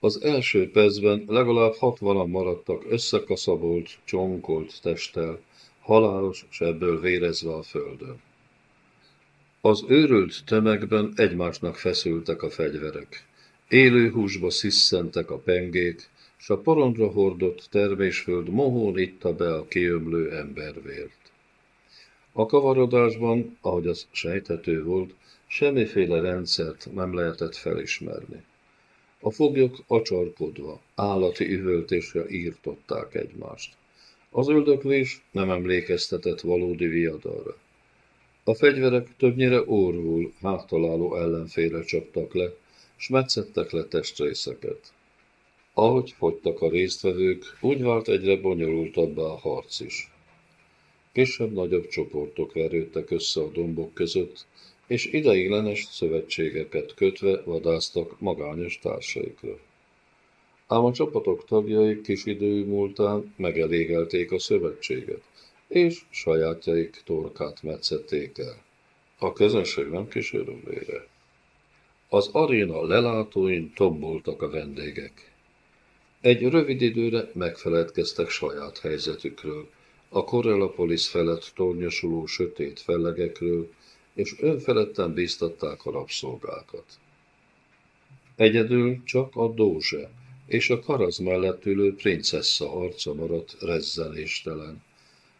Az első percben legalább hatvanan maradtak összekaszabolt, csonkolt testtel, halálos sebből vérezve a földön. Az őrült tömegben egymásnak feszültek a fegyverek. Élő húsba sziszentek a pengék, s a porondra hordott termésföld mohón itta be a kiömlő embervért. A kavarodásban, ahogy az sejtető volt, semmiféle rendszert nem lehetett felismerni. A foglyok acsarkodva, állati üvöltésre írtották egymást. Az öldöklés nem emlékeztetett valódi viadalra. A fegyverek többnyire orvul, háttaláló ellenfélre csaptak le, s metszettek le testrészeket. Ahogy fogytak a résztvevők, úgy vált egyre bonyolultabbá a harc is. Kisebb-nagyobb csoportok verődtek össze a dombok között, és ideiglenes szövetségeket kötve vadáztak magányos társaikra. Ám a csapatok tagjai kis idő múltán megelégelték a szövetséget, és sajátjaik torkát metszették el. A közönség nem kis örömére. Az aréna lelátóin tomboltak a vendégek. Egy rövid időre megfeledkeztek saját helyzetükről, a Corellopolis felett tornyosuló sötét fellegekről, és önfeledten bíztatták a rabszolgákat. Egyedül csak a dózse és a karaz mellett ülő princessa arca maradt rezzenéstelen,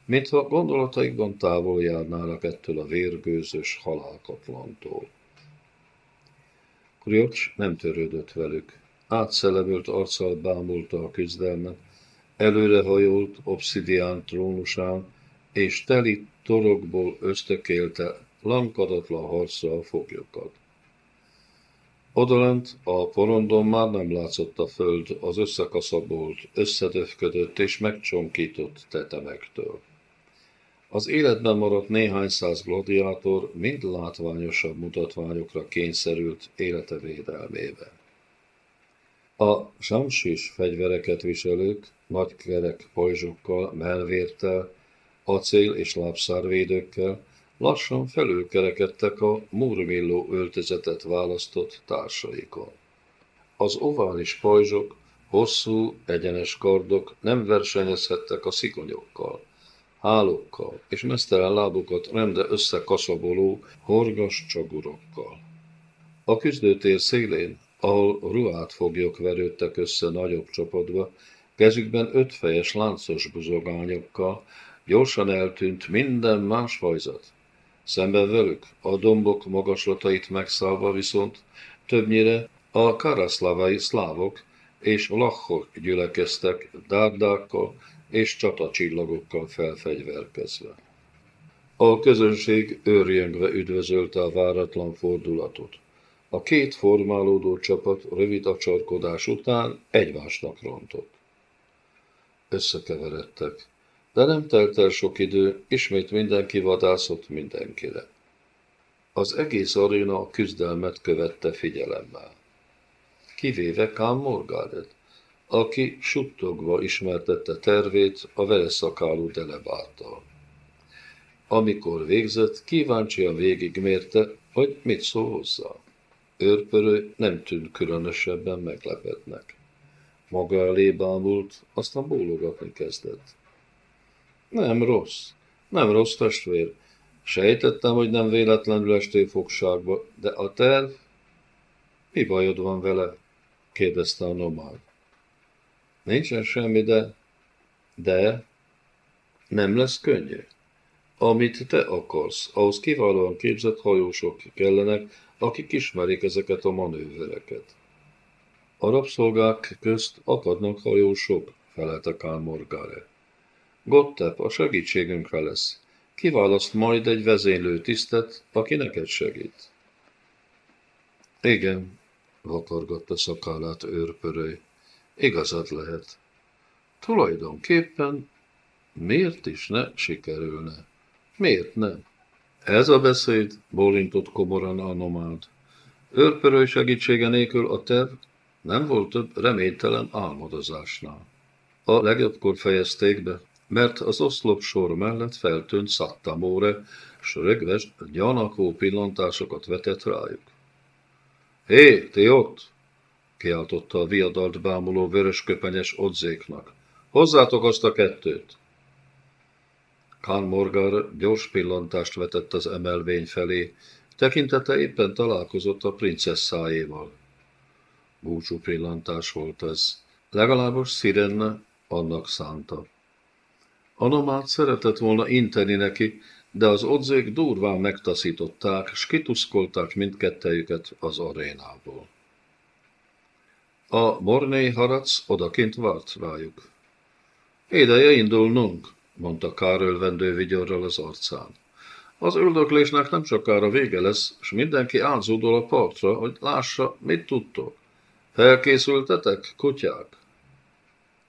mintha gondolataikban távol járnának ettől a vérgőzös halálkatlantól. Kriocs nem törődött velük, átszelevült arccal bámulta a küzdelmet, előrehajolt obszidián trónusán, és teli torokból ösztökélte lankadatlan harcra a foglyokat. Odalent a porondon már nem látszott a föld az összekaszabolt, összedöfködött és megcsonkított tetemektől. Az életben maradt néhány száz gladiátor mind látványosabb mutatványokra kényszerült élete védelmébe. A samsis fegyvereket viselők nagy kerek pajzsokkal, melvértel, acél és lábszárvédőkkel lassan felülkerekedtek a murmilló öltözetet választott társaikon. Az ovális pajzsok, hosszú, egyenes kardok nem versenyezhettek a szikonyokkal, hálókkal és mesztelen lábukat rende összekaszaboló, horgas csagurokkal. A küzdőtér szélén, ahol ruhát foglyok verődtek össze nagyobb csapatba, kezükben ötfejes láncos buzogányokkal, gyorsan eltűnt minden más fajzat. Szemben velük a dombok magaslatait megszállva viszont többnyire a karaszlavai szlávok és lachok gyülekeztek dárdákkal és csatacsillagokkal felfegyverkezve. A közönség őrjengve üdvözölte a váratlan fordulatot. A két formálódó csapat rövid acsarkodás után egymásnak rontott. Összekeveredtek, de nem telt el sok idő, ismét mindenki vadászott mindenkire. Az egész aréna a küzdelmet követte figyelemmel. Kivéve Kám Morgádet, aki suttogva ismertette tervét a vereszakáló delebáltal. Amikor végzett, kíváncsian végigmérte, hogy mit szól hozzá. Őrpörő nem tűnt különösebben meglepetnek. Maga elé bámult, aztán bólogatni kezdett. Nem rossz, nem rossz testvér. Sejtettem, hogy nem véletlenül estél fogságba, de a terv... Mi bajod van vele? kérdezte a nomád. Nincsen semmi, de... De... Nem lesz könnyű. Amit te akarsz, ahhoz kiválóan képzett hajósok kellenek, akik ismerik ezeket a manővereket. A rabszolgák közt akadnak hajósok, felelte Kál Morgare. Gottep a segítségünkre lesz. Kiválaszt majd egy vezénylő tisztet, aki neked segít. Igen, vakargatta szakállát őrpöröly. Igazad lehet. Tulajdonképpen miért is ne sikerülne? Miért nem? Ez a beszéd, bólintott komoran a nomád. Őrpöröly segítsége nélkül a terv nem volt több reménytelen álmodozásnál. A legjobbkor fejezték be, mert az oszlop sor mellett feltűnt Szattamóre, s rögves, gyanakó pillantásokat vetett rájuk. Hé, ti ott! kiáltotta a viadalt bámuló vörösköpenyes odzéknak. Hozzátok azt a kettőt! Kán Morgar gyors pillantást vetett az emelvény felé, tekintete éppen találkozott a princesszájéval. Búcsú pillantás volt ez, legalábbis Szirenne annak szánta. Anomát szeretett volna inteni neki, de az odzék durván megtaszították, s kituszkolták mindkettejüket az arénából. A morné harac odakint várt rájuk. Ideje indulnunk, mondta Kárölvendő vigyorral az arcán. Az öldöklésnek nem sokára vége lesz, és mindenki ázódol a partra, hogy lássa, mit tudtok. Felkészültetek, kutyák?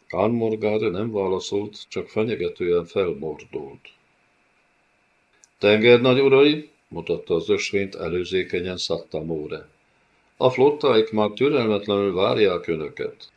Kán Morgáre nem válaszolt, csak fenyegetően felmordult. Tenger nagy urai, mutatta az ösvényt előzékenyen Szattamóre. A flottáik már türelmetlenül várják önöket.